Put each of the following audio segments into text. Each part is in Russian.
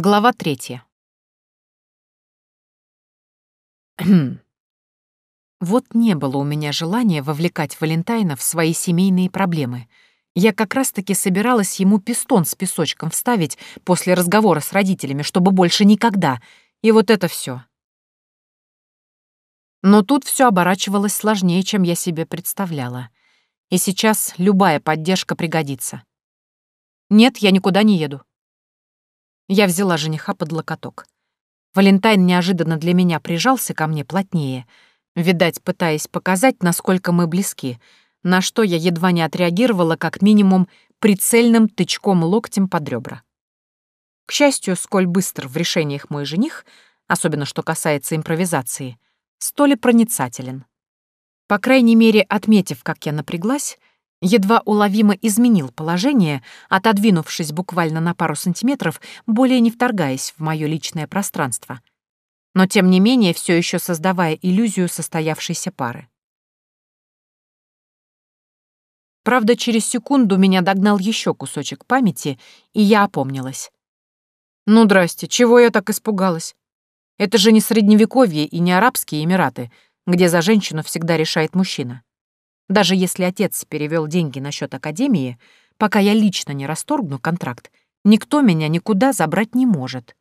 Глава третья. Вот не было у меня желания вовлекать Валентайна в свои семейные проблемы. Я как раз-таки собиралась ему пистон с песочком вставить после разговора с родителями, чтобы больше никогда. И вот это все. Но тут все оборачивалось сложнее, чем я себе представляла. И сейчас любая поддержка пригодится. Нет, я никуда не еду. Я взяла жениха под локоток. Валентайн неожиданно для меня прижался ко мне плотнее, видать, пытаясь показать, насколько мы близки, на что я едва не отреагировала как минимум прицельным тычком локтем под ребра. К счастью, сколь быстр в решениях мой жених, особенно что касается импровизации, столь и проницателен. По крайней мере, отметив, как я напряглась, едва уловимо изменил положение, отодвинувшись буквально на пару сантиметров, более не вторгаясь в мое личное пространство, но тем не менее все еще создавая иллюзию состоявшейся пары. Правда, через секунду меня догнал еще кусочек памяти, и я опомнилась. «Ну, здрасте, чего я так испугалась? Это же не Средневековье и не Арабские Эмираты, где за женщину всегда решает мужчина. Даже если отец перевел деньги на счет академии, пока я лично не расторгну контракт, никто меня никуда забрать не может.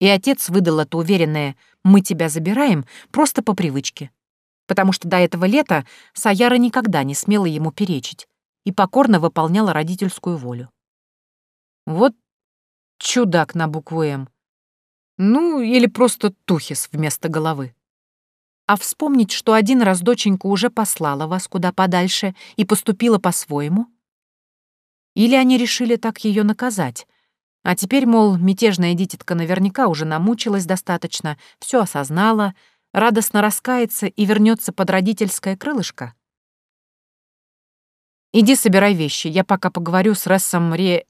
И отец выдал это уверенное «мы тебя забираем» просто по привычке. Потому что до этого лета Саяра никогда не смела ему перечить и покорно выполняла родительскую волю. Вот чудак на букву «М». Ну, или просто тухис вместо головы. А вспомнить, что один раз доченька уже послала вас куда подальше и поступила по-своему? Или они решили так ее наказать? А теперь, мол, мятежная дитятка наверняка уже намучилась достаточно, все осознала, радостно раскается и вернется под родительское крылышко? Иди собирай вещи, я пока поговорю с Рессом Ре...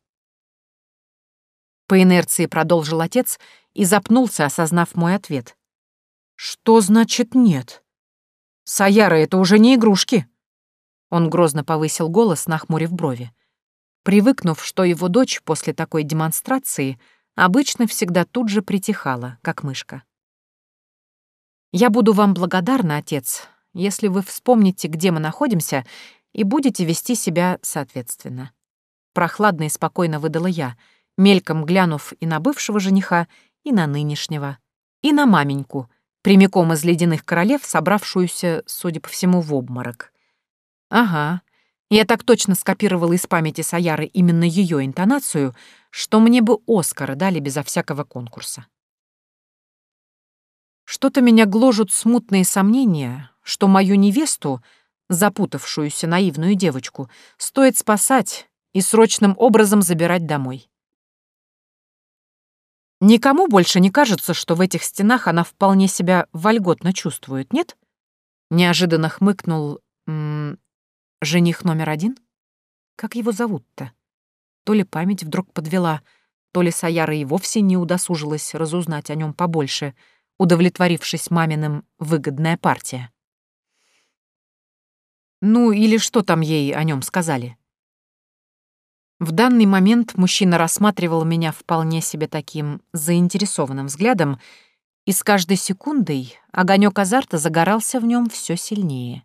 По инерции продолжил отец и запнулся, осознав мой ответ. «Что значит нет? Саяра, это уже не игрушки!» Он грозно повысил голос, нахмурив брови. Привыкнув, что его дочь после такой демонстрации обычно всегда тут же притихала, как мышка. «Я буду вам благодарна, отец, если вы вспомните, где мы находимся, и будете вести себя соответственно». Прохладно и спокойно выдала я, мельком глянув и на бывшего жениха, и на нынешнего, и на маменьку, прямиком из ледяных королев, собравшуюся, судя по всему, в обморок. Ага, я так точно скопировала из памяти Саяры именно ее интонацию, что мне бы Оскара дали безо всякого конкурса. Что-то меня гложут смутные сомнения, что мою невесту, запутавшуюся наивную девочку, стоит спасать и срочным образом забирать домой. Никому больше не кажется, что в этих стенах она вполне себя вольготно чувствует, нет? Неожиданно хмыкнул м -м, жених номер один. Как его зовут-то? То ли память вдруг подвела, то ли Саяра и вовсе не удосужилась разузнать о нем побольше, удовлетворившись маминым «выгодная партия». Ну, или что там ей о нем сказали? В данный момент мужчина рассматривал меня вполне себе таким заинтересованным взглядом, и с каждой секундой огонек азарта загорался в нем все сильнее.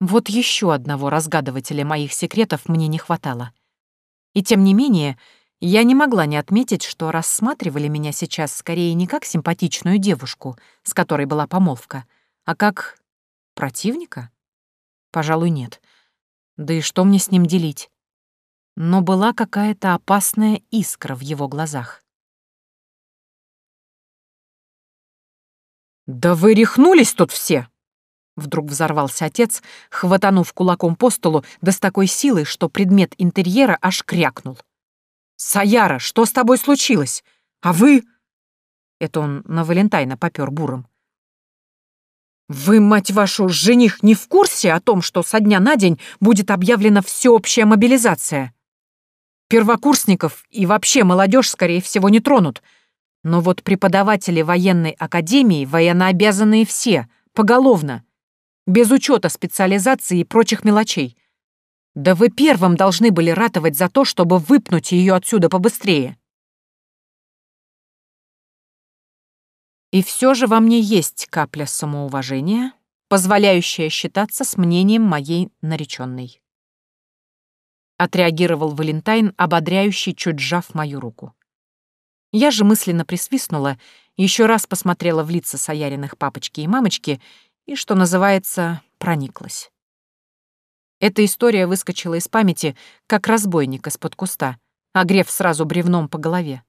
Вот еще одного разгадывателя моих секретов мне не хватало. И тем не менее, я не могла не отметить, что рассматривали меня сейчас скорее не как симпатичную девушку, с которой была помолвка, а как противника? Пожалуй, нет. Да и что мне с ним делить? Но была какая-то опасная искра в его глазах. «Да вы рехнулись тут все!» Вдруг взорвался отец, хватанув кулаком по столу, да с такой силой, что предмет интерьера аж крякнул. «Саяра, что с тобой случилось? А вы...» Это он на Валентайна попёр буром. «Вы, мать вашу, жених не в курсе о том, что со дня на день будет объявлена всеобщая мобилизация?» Первокурсников и вообще молодежь, скорее всего, не тронут. Но вот преподаватели военной академии военнообязанные все, поголовно, без учета специализации и прочих мелочей. Да вы первым должны были ратовать за то, чтобы выпнуть ее отсюда побыстрее. И все же во мне есть капля самоуважения, позволяющая считаться с мнением моей нареченной. Отреагировал Валентайн, ободряющий, чуть сжав мою руку. Я же мысленно присвистнула, еще раз посмотрела в лица Саяриных папочки и мамочки и, что называется, прониклась. Эта история выскочила из памяти, как разбойник из-под куста, огрев сразу бревном по голове.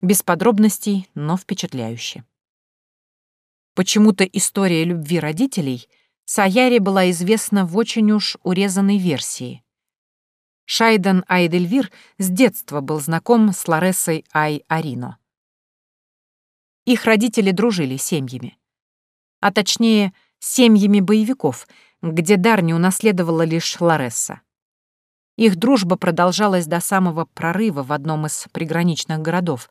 Без подробностей, но впечатляюще. Почему-то история любви родителей Саяре была известна в очень уж урезанной версии. Шайден Айдельвир с детства был знаком с Ларессой Ай Арино. Их родители дружили семьями. А точнее, семьями боевиков, где дар не унаследовала лишь Ларесса. Их дружба продолжалась до самого прорыва в одном из приграничных городов,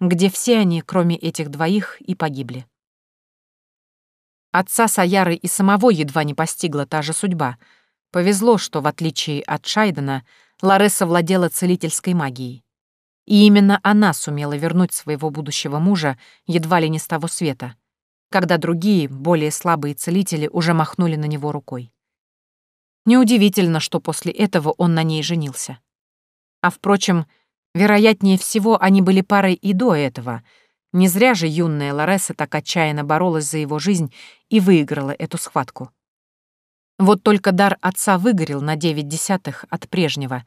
где все они, кроме этих двоих, и погибли. Отца Саяры и самого едва не постигла та же судьба — Повезло, что, в отличие от Шайдена, Лареса владела целительской магией. И именно она сумела вернуть своего будущего мужа едва ли не с того света, когда другие, более слабые целители уже махнули на него рукой. Неудивительно, что после этого он на ней женился. А впрочем, вероятнее всего, они были парой и до этого. Не зря же юная Лареса так отчаянно боролась за его жизнь и выиграла эту схватку. Вот только дар отца выгорел на девять десятых от прежнего,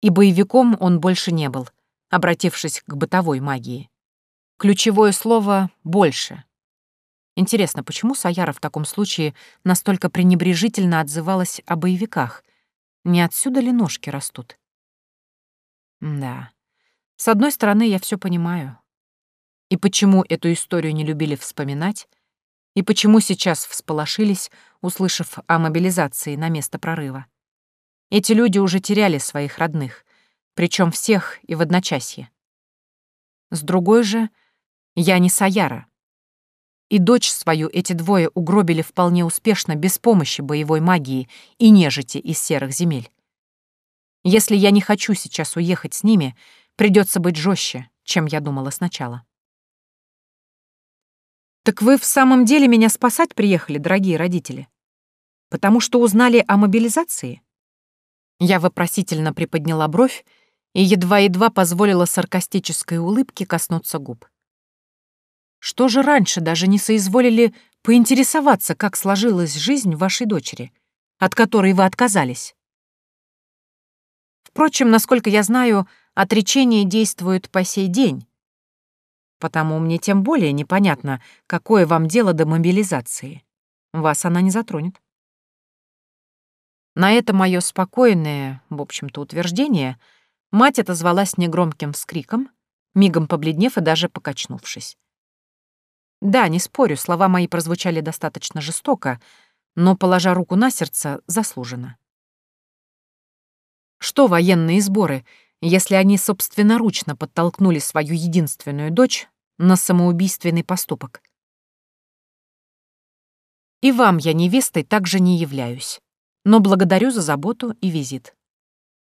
и боевиком он больше не был, обратившись к бытовой магии. Ключевое слово «больше». Интересно, почему Саяра в таком случае настолько пренебрежительно отзывалась о боевиках? Не отсюда ли ножки растут? Да. С одной стороны, я все понимаю. И почему эту историю не любили вспоминать, и почему сейчас всполошились, услышав о мобилизации на место прорыва. Эти люди уже теряли своих родных, причем всех и в одночасье. С другой же, я не Саяра. И дочь свою эти двое угробили вполне успешно без помощи боевой магии и нежити из серых земель. Если я не хочу сейчас уехать с ними, придется быть жестче, чем я думала сначала. «Так вы в самом деле меня спасать приехали, дорогие родители? Потому что узнали о мобилизации?» Я вопросительно приподняла бровь и едва-едва позволила саркастической улыбке коснуться губ. «Что же раньше даже не соизволили поинтересоваться, как сложилась жизнь вашей дочери, от которой вы отказались?» Впрочем, насколько я знаю, отречение действует по сей день, Потому мне тем более непонятно, какое вам дело до мобилизации. Вас она не затронет. На это мое спокойное, в общем-то, утверждение мать отозвалась негромким вскриком, мигом побледнев и даже покачнувшись. Да, не спорю, слова мои прозвучали достаточно жестоко, но, положа руку на сердце, заслуженно. Что военные сборы, если они собственноручно подтолкнули свою единственную дочь на самоубийственный поступок. И вам я невестой также не являюсь, но благодарю за заботу и визит.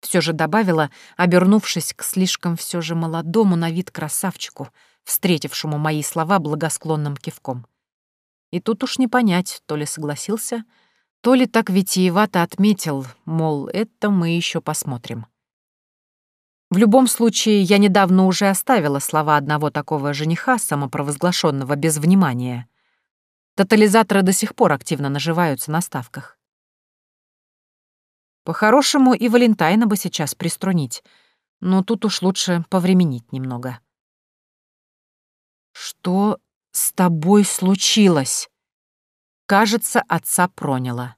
Все же добавила, обернувшись к слишком все же молодому на вид красавчику, встретившему мои слова благосклонным кивком. И тут уж не понять, то ли согласился, то ли так витиевато отметил, мол, это мы еще посмотрим. В любом случае, я недавно уже оставила слова одного такого жениха, самопровозглашенного без внимания. Тотализаторы до сих пор активно наживаются на ставках. По-хорошему и Валентайна бы сейчас приструнить, но тут уж лучше повременить немного. «Что с тобой случилось?» Кажется, отца проняло.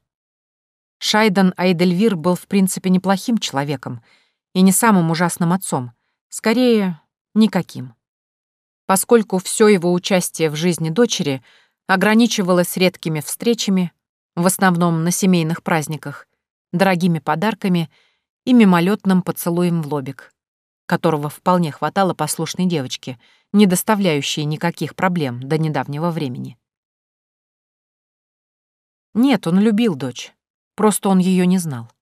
Шайдан Айдельвир был в принципе неплохим человеком — и не самым ужасным отцом, скорее, никаким. Поскольку все его участие в жизни дочери ограничивалось редкими встречами, в основном на семейных праздниках, дорогими подарками и мимолетным поцелуем в лобик, которого вполне хватало послушной девочке, не доставляющей никаких проблем до недавнего времени. Нет, он любил дочь, просто он ее не знал.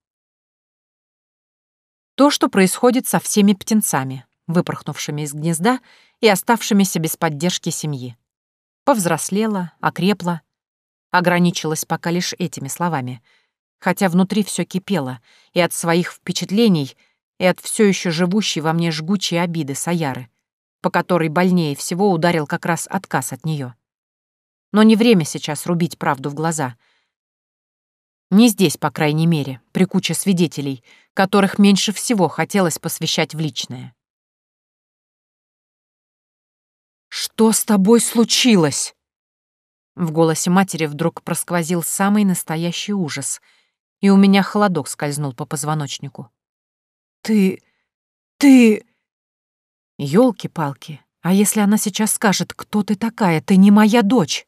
То, что происходит со всеми птенцами, выпорхнувшими из гнезда и оставшимися без поддержки семьи. Повзрослела, окрепла. Ограничилась пока лишь этими словами, хотя внутри все кипело и от своих впечатлений, и от все еще живущей во мне жгучей обиды Саяры, по которой больнее всего ударил как раз отказ от нее. Но не время сейчас рубить правду в глаза. Не здесь, по крайней мере, при куче свидетелей, которых меньше всего хотелось посвящать в личное. «Что с тобой случилось?» В голосе матери вдруг просквозил самый настоящий ужас, и у меня холодок скользнул по позвоночнику. «Ты... ты...» Ёлки-палки, а если она сейчас скажет, кто ты такая, ты не моя дочь?